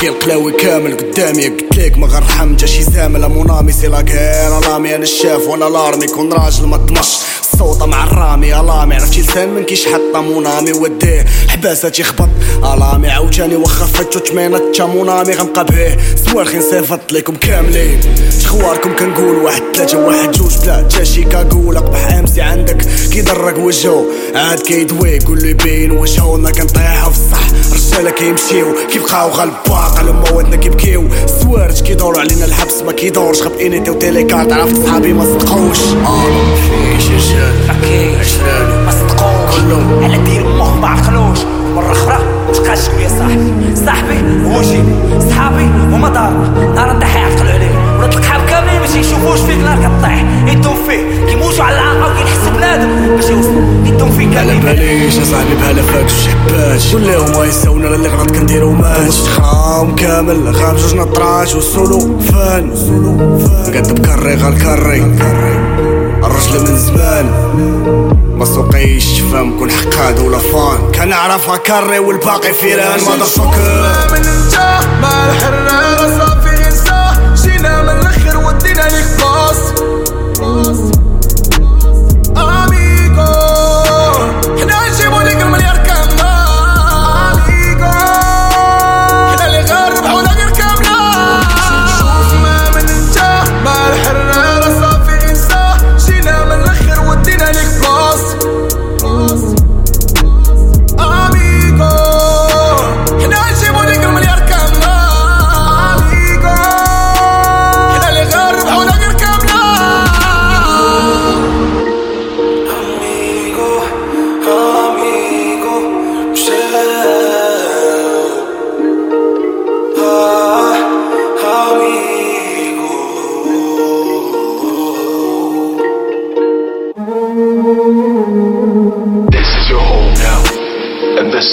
كي القلاوي كامل قدامي. قلت لك ما غنرحم جا شي زامل مونامي سي لاكير ألامي أنا الشاف وأنا لارمي كون راجل ما طمش. الصوطة مع الرامي ألامي عرفتي لسان من كيشحط مونامي وديه حباسة تيخبط. ألامي عاوتاني واخا فتو تمينة تا مونامي غنبقى به سوارخين صيفط ليكم كاملين. شخواركم كنقول واحد ثلاثة واحد جوج بلا تا شيكاغو لقبح امسي عندك كيدرق وجهو. عاد كيدوي قول لي بين وجهو أنا كنطيحو في الصح. رجالة كيمشيو كيبقاو غالباق على مواتنا كيبكيو سوارج كيدورو علينا الحبس ما كيدورش غب انيتي وتيليكارت عرفت صحابي ما صدقوش آه فيش رجال عشراني ما صدقوش كلهم. على دير مخ ما عقلوش مرة أخرى متبقاش شوية صاحبي صاحبي هو جيبي صحابي هما دارنا نهار انت حيعقلوا عليك ولاد القحاب كاملين باش يشوفوش فيك نهار كطيح يدوم فيه كيموتوا على العاقة وكينحسوا بنادم باش يوصلوا يدوم فيك على باليش اصاحبي بحال فاك وشحبات قول لهم ما يساونا اللي غلط كنديرو ماش. خام كامل غاب جوج نطراش وسولو فان. سولو فان قد بكري غالكري الرجل من زمان. ما سوقيش فهم كون حقاد ولا فان. كان عرفها كري والباقي فيران ما فكر؟ من انت مع الحرارة صافي غنساه جينا من الآخر ودينا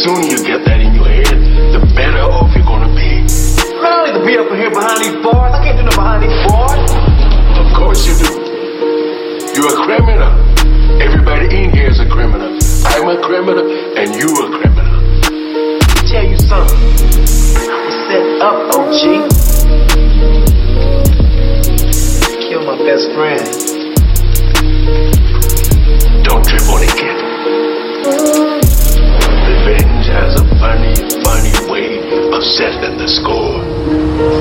sooner you get that in your head, the better off you're gonna be. I don't need to be up in here behind these bars. I can't do nothing behind these bars. Of course you do. You're a criminal. Everybody in here is a criminal. I'm a criminal, and you a criminal. I'll tell you something. We set up, OG. Kill my best friend. Don't trip on it, kid. the score.